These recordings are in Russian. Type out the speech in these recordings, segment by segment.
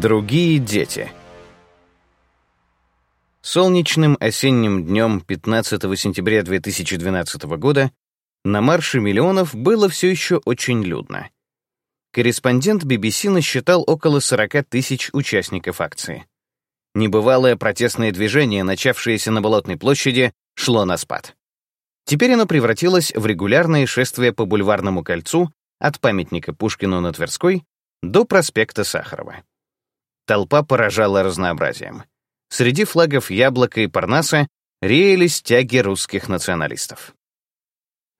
Другие дети. Солнечным осенним днем 15 сентября 2012 года на марше миллионов было все еще очень людно. Корреспондент BBC насчитал около 40 тысяч участников акции. Небывалое протестное движение, начавшееся на Болотной площади, шло на спад. Теперь оно превратилось в регулярное шествие по бульварному кольцу от памятника Пушкину на Тверской до проспекта Сахарова. Толпа поражала разнообразием. Среди флагов Яблока и Парнаса реялись тяги русских националистов.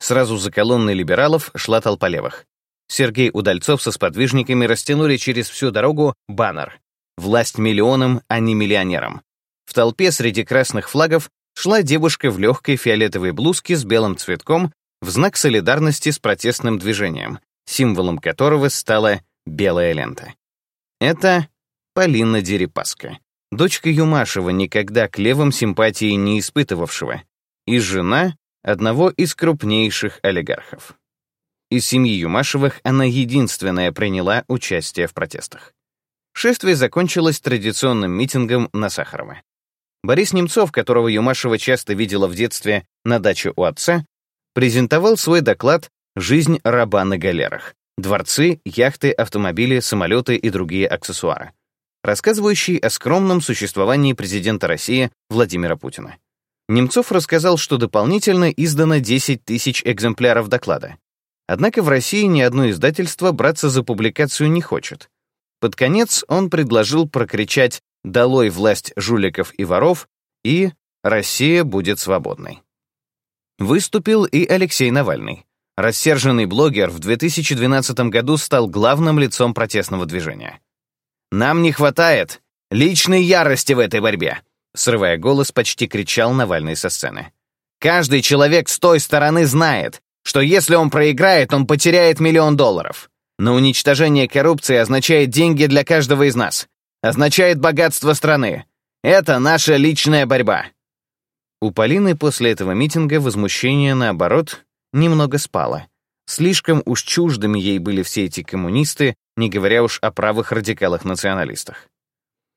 Сразу за колонной либералов шла толпа левых. Сергей Удальцов со сподвижниками растянули через всю дорогу баннер «Власть миллионам, а не миллионерам». В толпе среди красных флагов шла девушка в легкой фиолетовой блузке с белым цветком в знак солидарности с протестным движением, символом которого стала белая лента. Это Полина Дерипаска, дочка Юмашева, никогда к левым симпатии не испытывавшего, и жена одного из крупнейших олигархов. Из семьи Юмашевых она единственная приняла участие в протестах. Шествие закончилось традиционным митингом на Сахарова. Борис Немцов, которого Юмашева часто видела в детстве на даче у отца, презентовал свой доклад «Жизнь раба на галерах. Дворцы, яхты, автомобили, самолеты и другие аксессуары», рассказывающий о скромном существовании президента России Владимира Путина. Немцов рассказал, что дополнительно издано 10 тысяч экземпляров доклада. Однако в России ни одно издательство браться за публикацию не хочет. Под конец он предложил прокричать «Долой власть жуликов и воров» и «Россия будет свободной». Выступил и Алексей Навальный. Рассерженный блогер в 2012 году стал главным лицом протестного движения. «Нам не хватает личной ярости в этой борьбе», срывая голос, почти кричал Навальный со сцены. «Каждый человек с той стороны знает, что если он проиграет, он потеряет миллион долларов. Но уничтожение коррупции означает деньги для каждого из нас, означает богатство страны. Это наша личная борьба». У Полины после этого митинга возмущение, наоборот, немного спало. Слишком уж чуждыми ей были все эти коммунисты, не говоря уж о правых радикалах-националистах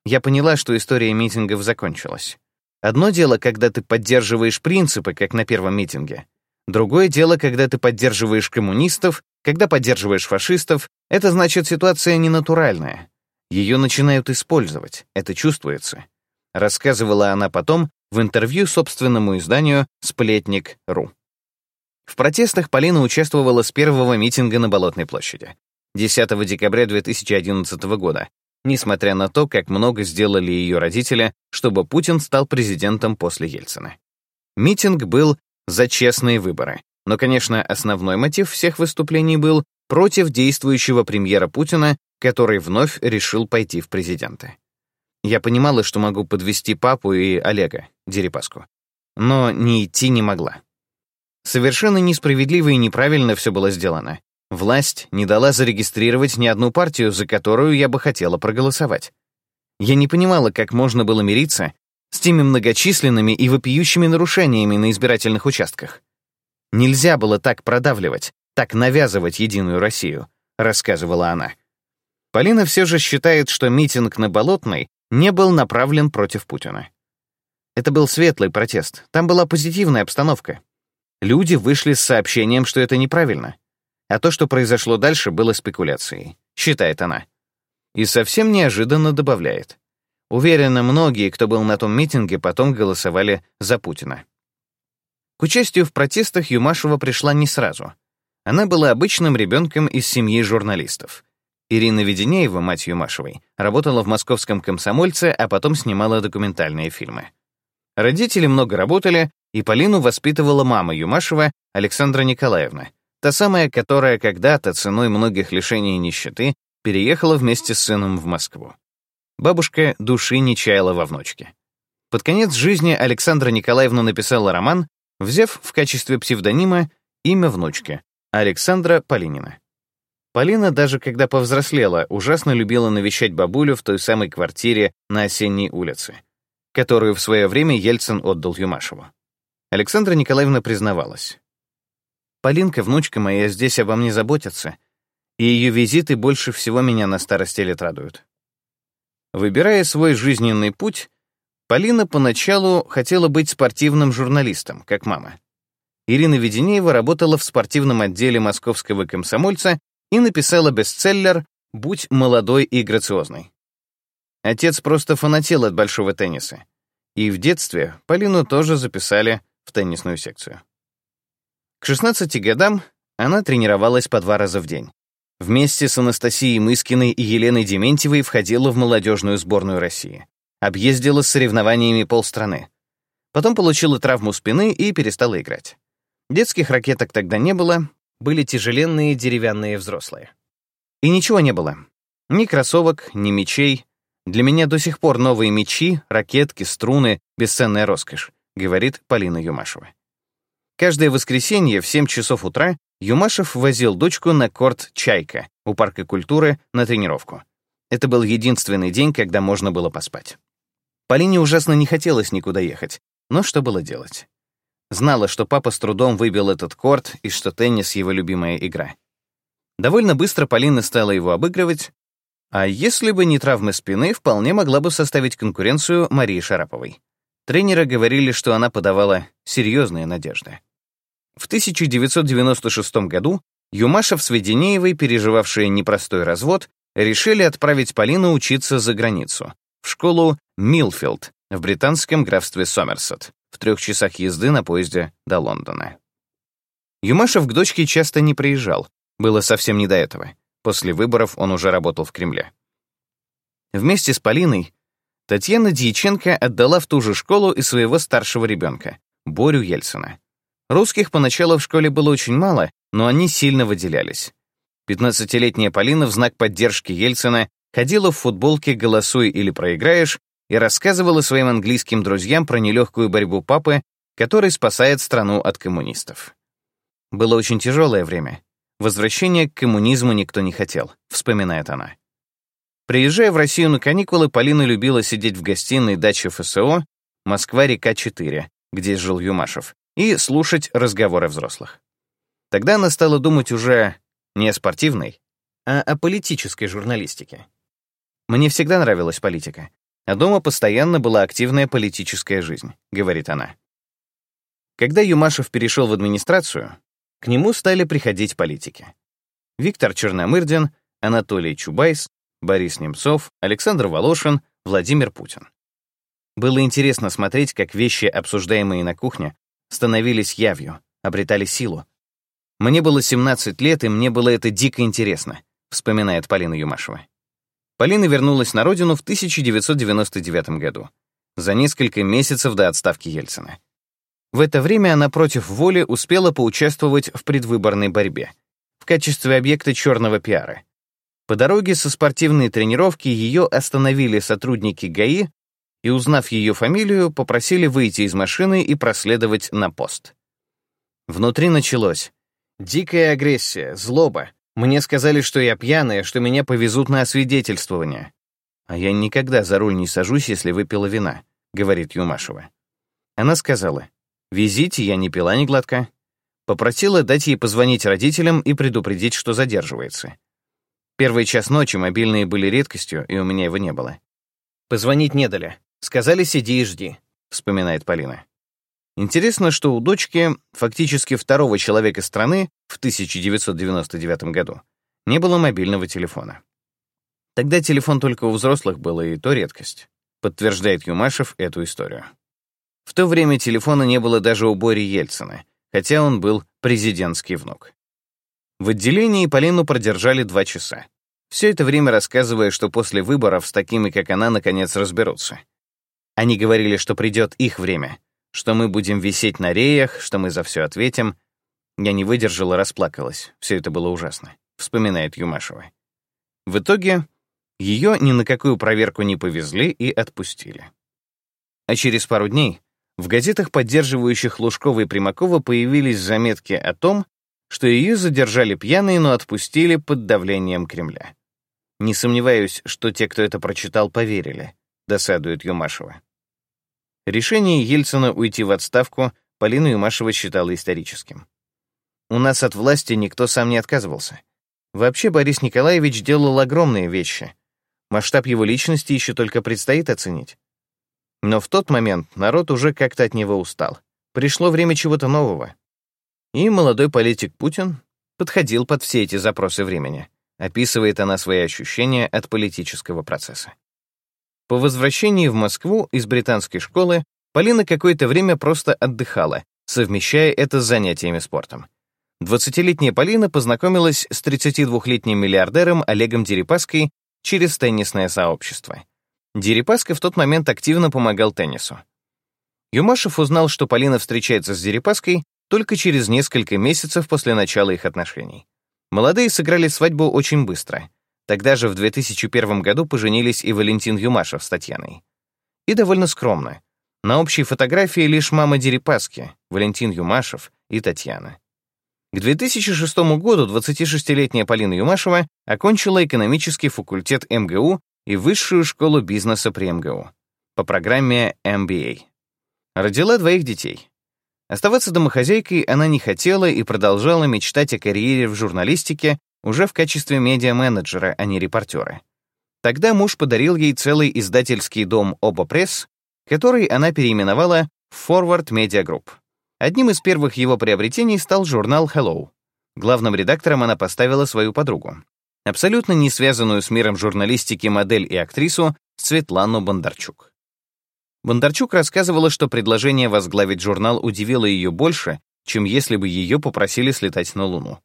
я поняла, что история митингов закончилась. Одно дело, когда ты поддерживаешь принципы, как на первом митинге. Другое дело, когда ты поддерживаешь коммунистов, когда поддерживаешь фашистов, это значит ситуация ненатуральная. Ее начинают использовать, это чувствуется. Рассказывала она потом в интервью собственному изданию «Сплетник.ру». В протестах Полина участвовала с первого митинга на Болотной площади. 10 декабря 2011 года, несмотря на то, как много сделали ее родители, чтобы Путин стал президентом после Ельцина. Митинг был за честные выборы, но, конечно, основной мотив всех выступлений был против действующего премьера Путина, который вновь решил пойти в президенты. Я понимала, что могу подвести папу и Олега, Дерипаску, но не идти не могла. Совершенно несправедливо и неправильно все было сделано. Власть не дала зарегистрировать ни одну партию, за которую я бы хотела проголосовать. Я не понимала, как можно было мириться с теми многочисленными и вопиющими нарушениями на избирательных участках. Нельзя было так продавливать, так навязывать Единую Россию, рассказывала она. Полина все же считает, что митинг на Болотной не был направлен против Путина. Это был светлый протест, там была позитивная обстановка. Люди вышли с сообщением, что это неправильно. А то, что произошло дальше, было спекуляцией, считает она. И совсем неожиданно добавляет. Уверена, многие, кто был на том митинге, потом голосовали за Путина. К участию в протестах Юмашева пришла не сразу. Она была обычным ребенком из семьи журналистов. Ирина Веденеева, мать Юмашевой, работала в московском комсомольце, а потом снимала документальные фильмы. Родители много работали, и Полину воспитывала мама Юмашева, Александра Николаевна, Та самая, которая когда-то ценой многих лишений и нищеты переехала вместе с сыном в Москву. Бабушка души не чаяла во внучке. Под конец жизни Александра Николаевна написала роман, взяв в качестве псевдонима имя внучки — Александра Полинина. Полина, даже когда повзрослела, ужасно любила навещать бабулю в той самой квартире на Осенней улице, которую в свое время Ельцин отдал Юмашеву. Александра Николаевна признавалась. Полинка, внучка моя, здесь обо мне заботится, и ее визиты больше всего меня на старости лет радуют. Выбирая свой жизненный путь, Полина поначалу хотела быть спортивным журналистом, как мама. Ирина Веденеева работала в спортивном отделе московского комсомольца и написала бестселлер «Будь молодой и грациозной». Отец просто фанател от большого тенниса. И в детстве Полину тоже записали в теннисную секцию. К 16 годам она тренировалась по два раза в день. Вместе с Анастасией Мыскиной и Еленой Дементьевой входила в молодежную сборную России. Объездила с соревнованиями полстраны. Потом получила травму спины и перестала играть. Детских ракеток тогда не было, были тяжеленные деревянные взрослые. И ничего не было. Ни кроссовок, ни мечей. Для меня до сих пор новые мечи, ракетки, струны — бесценная роскошь, говорит Полина Юмашева. Каждое воскресенье в 7 часов утра Юмашев возил дочку на корт «Чайка» у парка культуры на тренировку. Это был единственный день, когда можно было поспать. Полине ужасно не хотелось никуда ехать, но что было делать? Знала, что папа с трудом выбил этот корт и что теннис — его любимая игра. Довольно быстро Полина стала его обыгрывать, а если бы не травмы спины, вполне могла бы составить конкуренцию Марии Шараповой. Тренеры говорили, что она подавала серьезные надежды. В 1996 году Юмашев с Веденеевой, переживавшие непростой развод, решили отправить Полину учиться за границу, в школу Милфилд в британском графстве Сомерсет в трех часах езды на поезде до Лондона. Юмашев к дочке часто не приезжал, было совсем не до этого. После выборов он уже работал в Кремле. Вместе с Полиной Татьяна Дьяченко отдала в ту же школу и своего старшего ребенка, Борю Ельцина. Русских поначалу в школе было очень мало, но они сильно выделялись. 15-летняя Полина в знак поддержки Ельцина ходила в футболке «Голосуй или проиграешь» и рассказывала своим английским друзьям про нелегкую борьбу папы, который спасает страну от коммунистов. Было очень тяжелое время. Возвращения к коммунизму никто не хотел, вспоминает она. Приезжая в Россию на каникулы, Полина любила сидеть в гостиной дачи ФСО «Москва-река-4», где жил Юмашев, и слушать разговоры взрослых. Тогда она стала думать уже не о спортивной, а о политической журналистике. Мне всегда нравилась политика, а дома постоянно была активная политическая жизнь, говорит она. Когда Юмашев перешел в администрацию, к нему стали приходить политики. Виктор Черномырдин, Анатолий Чубайс, Борис Немцов, Александр Волошин, Владимир Путин. Было интересно смотреть, как вещи, обсуждаемые на кухне, становились явью, обретали силу. Мне было 17 лет, и мне было это дико интересно, вспоминает Полина Юмашева. Полина вернулась на родину в 1999 году, за несколько месяцев до отставки Ельцина. В это время она против воли успела поучаствовать в предвыборной борьбе в качестве объекта черного пиара. По дороге со спортивной тренировки ее остановили сотрудники ГАИ и, узнав ее фамилию, попросили выйти из машины и проследовать на пост. Внутри началось. Дикая агрессия, злоба, мне сказали, что я пьяная, что меня повезут на освидетельствование. А я никогда за руль не сажусь, если выпила вина, говорит Юмашева. Она сказала, везите, я не пила ни глотка. Попросила дать ей позвонить родителям и предупредить, что задерживается. Первый час ночи мобильные были редкостью, и у меня его не было. Позвонить не дали. Сказали, сиди и жди, вспоминает Полина. Интересно, что у дочки, фактически второго человека страны, в 1999 году, не было мобильного телефона. Тогда телефон только у взрослых был, и то редкость, подтверждает Юмашев эту историю. В то время телефона не было даже у Бори Ельцина, хотя он был президентский внук. В отделении Полину продержали два часа. Все это время рассказывая, что после выборов с такими, как она, наконец разберутся. Они говорили, что придет их время, что мы будем висеть на реях, что мы за все ответим. Я не выдержала, расплакалась. Все это было ужасно, вспоминает Юмашева. В итоге ее ни на какую проверку не повезли и отпустили. А через пару дней в газетах, поддерживающих Лужкова и Примакова, появились заметки о том, что ее задержали пьяные, но отпустили под давлением Кремля. Не сомневаюсь, что те, кто это прочитал, поверили, досадует Юмашева. Решение Ельцина уйти в отставку Полина Юмашева считала историческим. У нас от власти никто сам не отказывался. Вообще Борис Николаевич делал огромные вещи. Масштаб его личности еще только предстоит оценить. Но в тот момент народ уже как-то от него устал. Пришло время чего-то нового. И молодой политик Путин подходил под все эти запросы времени. Описывает она свои ощущения от политического процесса. По возвращении в Москву из британской школы Полина какое-то время просто отдыхала, совмещая это с занятиями спортом. Двадцатилетняя Полина познакомилась с 32-летним миллиардером Олегом Дерипаской через теннисное сообщество. Дерипаска в тот момент активно помогал теннису. Юмашев узнал, что Полина встречается с Дерипаской только через несколько месяцев после начала их отношений. Молодые сыграли свадьбу очень быстро. Тогда же в 2001 году поженились и Валентин Юмашев с Татьяной. И довольно скромно. На общей фотографии лишь мама Дерипаски, Валентин Юмашев и Татьяна. К 2006 году 26-летняя Полина Юмашева окончила экономический факультет МГУ и высшую школу бизнеса при МГУ по программе MBA. Родила двоих детей. Оставаться домохозяйкой она не хотела и продолжала мечтать о карьере в журналистике уже в качестве медиа-менеджера, а не репортера. Тогда муж подарил ей целый издательский дом «Оба Пресс», который она переименовала в Forward Media Group. Одним из первых его приобретений стал журнал Hello. Главным редактором она поставила свою подругу, абсолютно не связанную с миром журналистики модель и актрису Светлану Бондарчук. Бондарчук рассказывала, что предложение возглавить журнал удивило ее больше, чем если бы ее попросили слетать на Луну.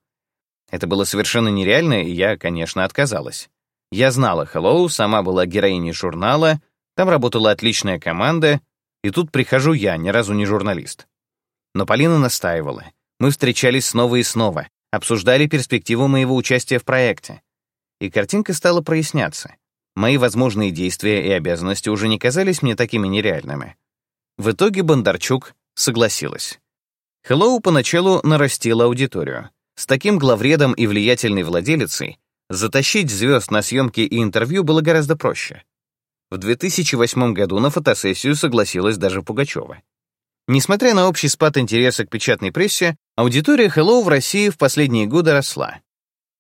Это было совершенно нереально, и я, конечно, отказалась. Я знала Hello, сама была героиней журнала, там работала отличная команда, и тут прихожу я, ни разу не журналист. Но Полина настаивала. Мы встречались снова и снова, обсуждали перспективу моего участия в проекте. И картинка стала проясняться. Мои возможные действия и обязанности уже не казались мне такими нереальными. В итоге Бондарчук согласилась. Hello поначалу нарастила аудиторию. С таким главредом и влиятельной владелицей затащить звезд на съемки и интервью было гораздо проще. В 2008 году на фотосессию согласилась даже Пугачева. Несмотря на общий спад интереса к печатной прессе, аудитория Hello в России в последние годы росла.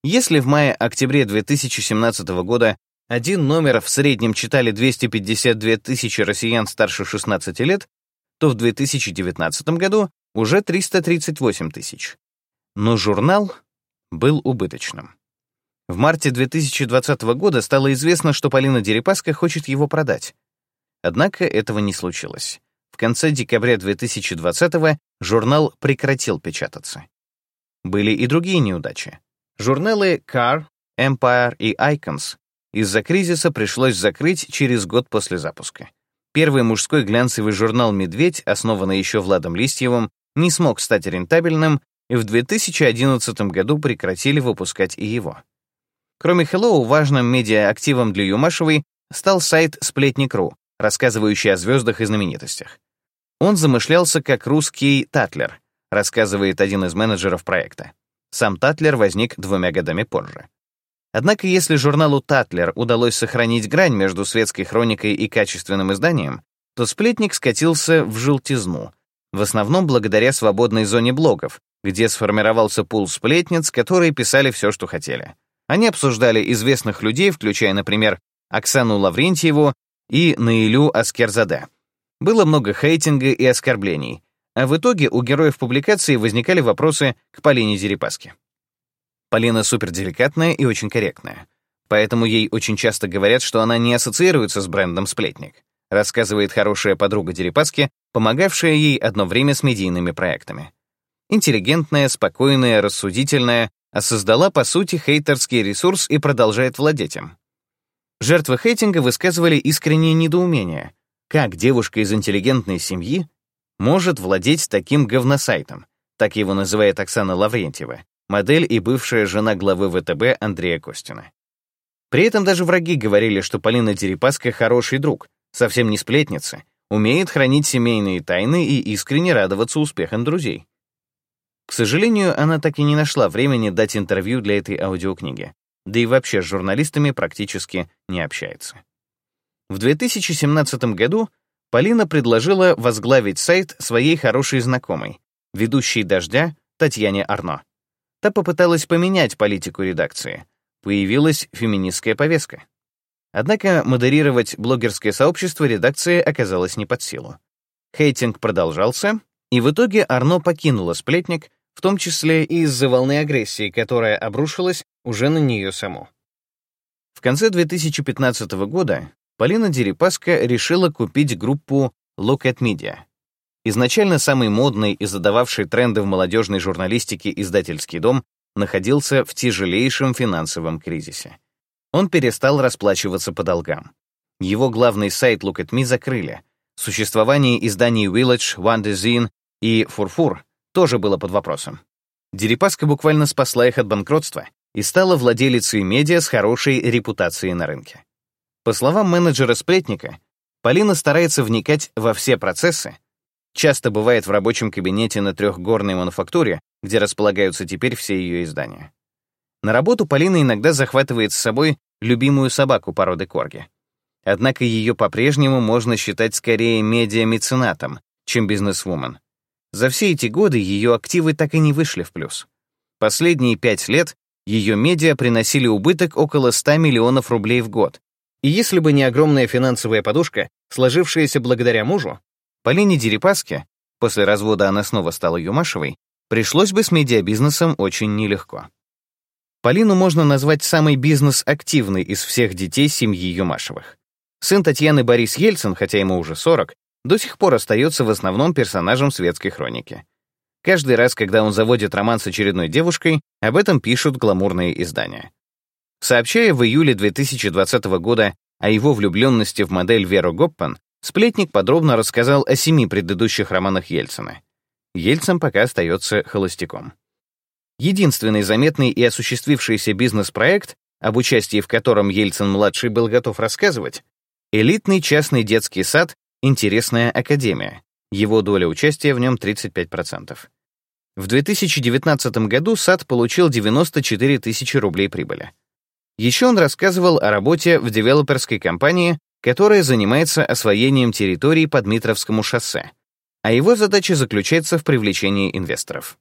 Если в мае-октябре 2017 года один номер в среднем читали 252 тысячи россиян старше 16 лет, то в 2019 году уже 338 тысяч. Но журнал был убыточным. В марте 2020 года стало известно, что Полина Дерипаска хочет его продать. Однако этого не случилось. В конце декабря 2020 журнал прекратил печататься. Были и другие неудачи. Журналы Car, Empire и Icons из-за кризиса пришлось закрыть через год после запуска. Первый мужской глянцевый журнал «Медведь», основанный еще Владом Листьевым, не смог стать рентабельным, и в 2011 году прекратили выпускать и его. Кроме Hello, важным медиа-активом для Юмашевой стал сайт «Сплетник.ру», рассказывающий о звездах и знаменитостях. Он замышлялся как русский Татлер, рассказывает один из менеджеров проекта. Сам Татлер возник двумя годами позже. Однако если журналу Татлер удалось сохранить грань между светской хроникой и качественным изданием, то сплетник скатился в желтизну, в основном благодаря свободной зоне блогов, где сформировался пул сплетниц, которые писали все, что хотели. Они обсуждали известных людей, включая, например, Оксану Лаврентьеву и Наилю Аскерзаде. Было много хейтинга и оскорблений, а в итоге у героев публикации возникали вопросы к Полине Дерипаске. Полина суперделикатная и очень корректная, поэтому ей очень часто говорят, что она не ассоциируется с брендом «Сплетник», рассказывает хорошая подруга Дерипаски, помогавшая ей одно время с медийными проектами. Интеллигентная, спокойная, рассудительная, а создала, по сути, хейтерский ресурс и продолжает владеть им. Жертвы хейтинга высказывали искреннее недоумение. Как девушка из интеллигентной семьи может владеть таким говносайтом? Так его называет Оксана Лаврентьева, модель и бывшая жена главы ВТБ Андрея Костина. При этом даже враги говорили, что Полина Дерипаска хороший друг, совсем не сплетница, умеет хранить семейные тайны и искренне радоваться успехам друзей. К сожалению, она так и не нашла времени дать интервью для этой аудиокниги да и вообще с журналистами практически не общается. В 2017 году Полина предложила возглавить сайт своей хорошей знакомой, ведущей «Дождя» Татьяне Арно. Та попыталась поменять политику редакции. Появилась феминистская повестка. Однако модерировать блогерское сообщество редакции оказалось не под силу. Хейтинг продолжался, и в итоге Арно покинула сплетник, в том числе и из-за волны агрессии, которая обрушилась уже на нее саму. В конце 2015 года Полина Дерипаска решила купить группу Look at Media. Изначально самый модный и задававший тренды в молодежной журналистике издательский дом находился в тяжелейшем финансовом кризисе. Он перестал расплачиваться по долгам. Его главный сайт Look at Me закрыли. Существование изданий Village, One Design и Фурфур тоже было под вопросом. Дерипаска буквально спасла их от банкротства и стала владелицей медиа с хорошей репутацией на рынке. По словам менеджера-сплетника, Полина старается вникать во все процессы, часто бывает в рабочем кабинете на трехгорной мануфактуре, где располагаются теперь все ее издания. На работу Полина иногда захватывает с собой любимую собаку породы корги. Однако ее по-прежнему можно считать скорее медиа-меценатом, чем бизнесвумен. За все эти годы ее активы так и не вышли в плюс. Последние пять лет ее медиа приносили убыток около 100 миллионов рублей в год. И если бы не огромная финансовая подушка, сложившаяся благодаря мужу, Полине Дерипаске, после развода она снова стала Юмашевой, пришлось бы с медиабизнесом очень нелегко. Полину можно назвать самой бизнес-активной из всех детей семьи Юмашевых. Сын Татьяны Борис Ельцин, хотя ему уже 40, до сих пор остается в основном персонажем светской хроники. Каждый раз, когда он заводит роман с очередной девушкой, об этом пишут гламурные издания. Сообщая в июле 2020 года о его влюбленности в модель Веру Гоппан, сплетник подробно рассказал о семи предыдущих романах Ельцина. Ельцин пока остается холостяком. Единственный заметный и осуществившийся бизнес-проект, об участии в котором Ельцин-младший был готов рассказывать, элитный частный детский сад «Интересная академия». Его доля участия в нем 35%. В 2019 году сад получил 94 тысячи рублей прибыли. Еще он рассказывал о работе в девелоперской компании, которая занимается освоением территорий по Дмитровскому шоссе, а его задача заключается в привлечении инвесторов.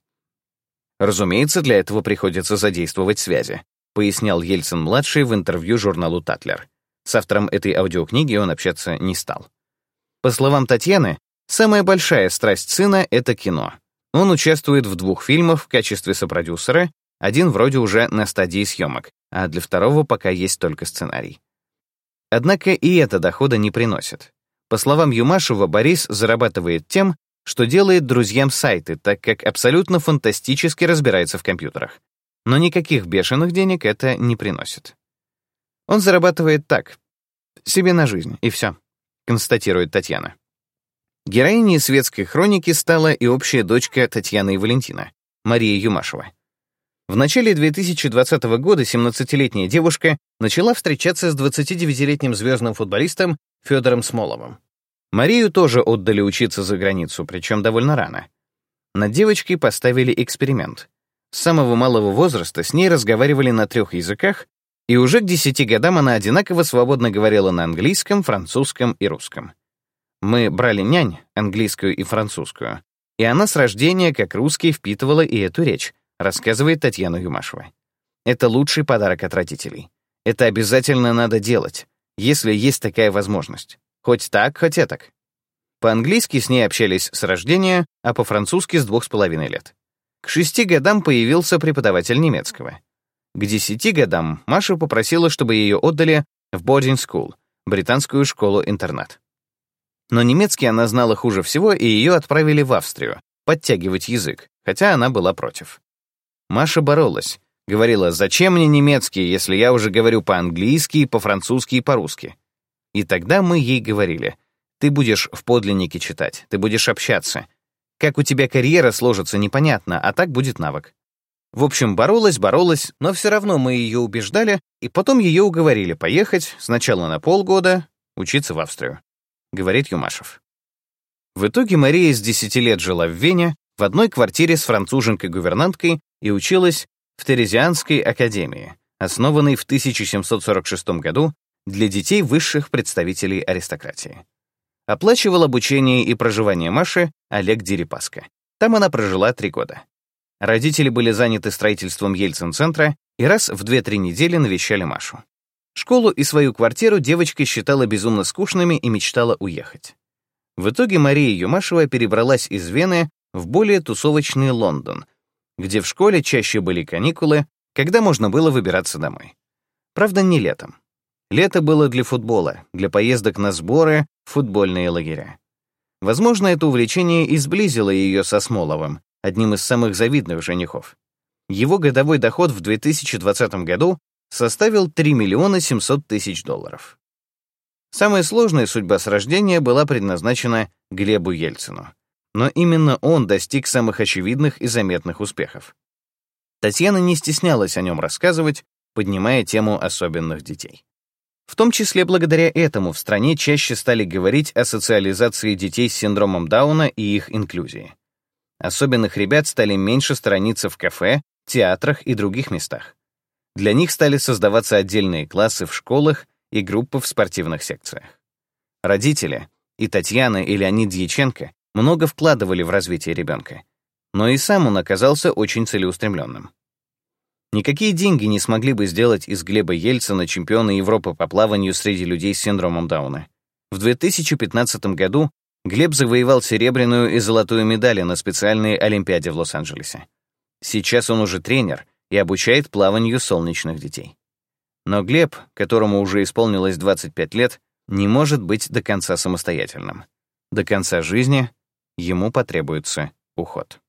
Разумеется, для этого приходится задействовать связи, пояснял Ельцин-младший в интервью журналу «Татлер». С автором этой аудиокниги он общаться не стал. По словам Татьяны, самая большая страсть сына — это кино. Он участвует в двух фильмах в качестве сопродюсера, один вроде уже на стадии съемок, а для второго пока есть только сценарий. Однако и это дохода не приносит. По словам Юмашева, Борис зарабатывает тем, что делает друзьям сайты, так как абсолютно фантастически разбирается в компьютерах. Но никаких бешеных денег это не приносит. Он зарабатывает так, себе на жизнь, и все, констатирует Татьяна. Героиней светской хроники стала и общая дочка Татьяны и Валентина, Мария Юмашева. В начале 2020 года 17-летняя девушка начала встречаться с 29-летним звездным футболистом Федором Смоловым. Марию тоже отдали учиться за границу, причем довольно рано. Над девочкой поставили эксперимент. С самого малого возраста с ней разговаривали на трех языках, и уже к десяти годам она одинаково свободно говорила на английском, французском и русском. Мы брали нянь, английскую и французскую, и она с рождения, как русский, впитывала и эту речь, рассказывает Татьяна Юмашева. Это лучший подарок от родителей. Это обязательно надо делать, если есть такая возможность. Хоть так, хоть этак. По-английски с ней общались с рождения, а по-французски с двух с половиной лет. К шести годам появился преподаватель немецкого. К десяти годам Маша попросила, чтобы ее отдали в boarding school, британскую школу-интернат. Но немецкий она знала хуже всего, и ее отправили в Австрию, подтягивать язык, хотя она была против. Маша боролась, говорила, зачем мне немецкий, если я уже говорю по-английски, по-французски и по-русски. И тогда мы ей говорили, ты будешь в подлиннике читать, ты будешь общаться. Как у тебя карьера сложится, непонятно, а так будет навык. В общем, боролась, боролась, но все равно мы ее убеждали, и потом ее уговорили поехать сначала на полгода учиться в Австрию, говорит Юмашев. В итоге Мария с 10 лет жила в Вене, в одной квартире с француженкой-гувернанткой и училась в Терезианской академии, основанной в 1746 году для детей высших представителей аристократии. Оплачивал обучение и проживание Маши Олег Дерипаска. Там она прожила три года. Родители были заняты строительством Ельцин-центра и раз в 2-3 недели навещали Машу. Школу и свою квартиру девочка считала безумно скучными и мечтала уехать. В итоге Мария Юмашева перебралась из Вены в более тусовочный Лондон, где в школе чаще были каникулы, когда можно было выбираться домой. Правда, не летом. Лето было для футбола, для поездок на сборы, футбольные лагеря. Возможно, это увлечение и сблизило ее со Смоловым, одним из самых завидных женихов. Его годовой доход в 2020 году составил 3 миллиона 700 тысяч долларов. Самая сложная судьба с рождения была предназначена Глебу Ельцину. Но именно он достиг самых очевидных и заметных успехов. Татьяна не стеснялась о нем рассказывать, поднимая тему особенных детей. В том числе благодаря этому в стране чаще стали говорить о социализации детей с синдромом Дауна и их инклюзии. Особенных ребят стали меньше сторониться в кафе, театрах и других местах. Для них стали создаваться отдельные классы в школах и группы в спортивных секциях. Родители, и Татьяна, и Леонид Дьяченко, много вкладывали в развитие ребенка, но и сам он оказался очень целеустремленным. Никакие деньги не смогли бы сделать из Глеба Ельцина чемпиона Европы по плаванию среди людей с синдромом Дауна. В 2015 году Глеб завоевал серебряную и золотую медали на специальной Олимпиаде в Лос-Анджелесе. Сейчас он уже тренер и обучает плаванию солнечных детей. Но Глеб, которому уже исполнилось 25 лет, не может быть до конца самостоятельным. До конца жизни ему потребуется уход.